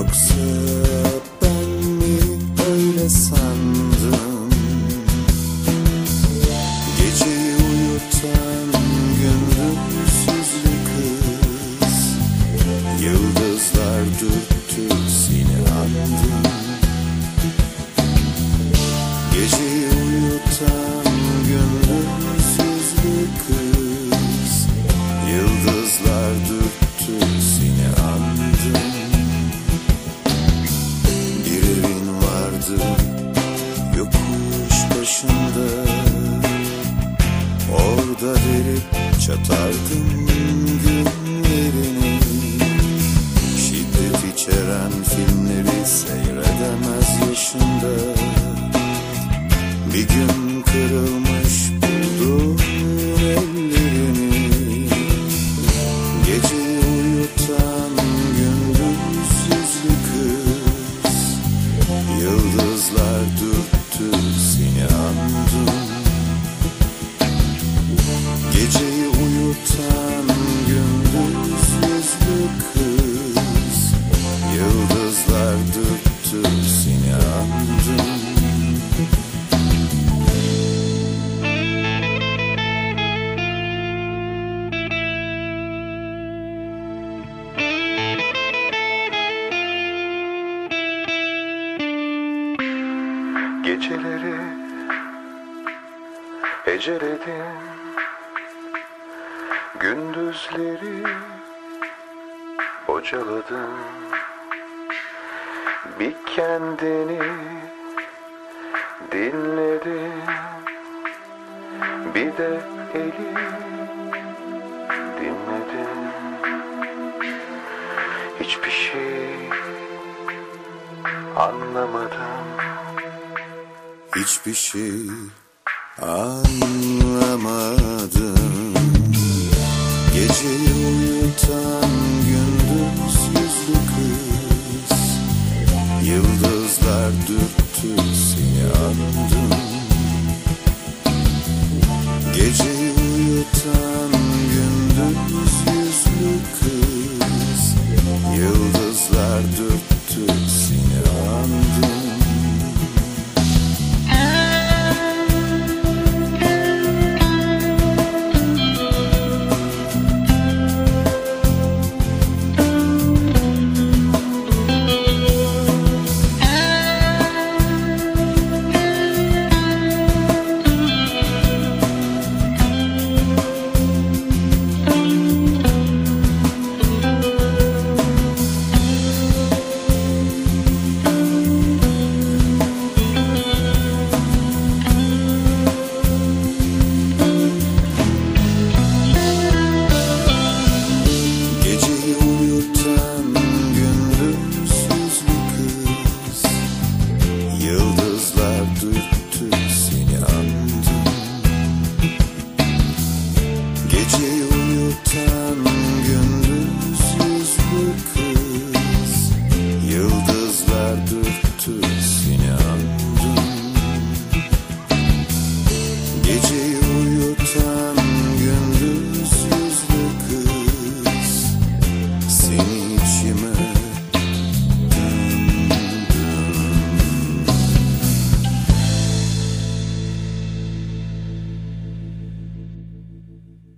yoksa da verip çatardım günlerini. Şiddet içeren filmleri seyredemez yaşında. Bir gün Geceleri eceledim Gündüzleri bocaladım. Bir kendini dinledim. Bir de elim hiçbir şey anlamadım. Geceyi uyutan gün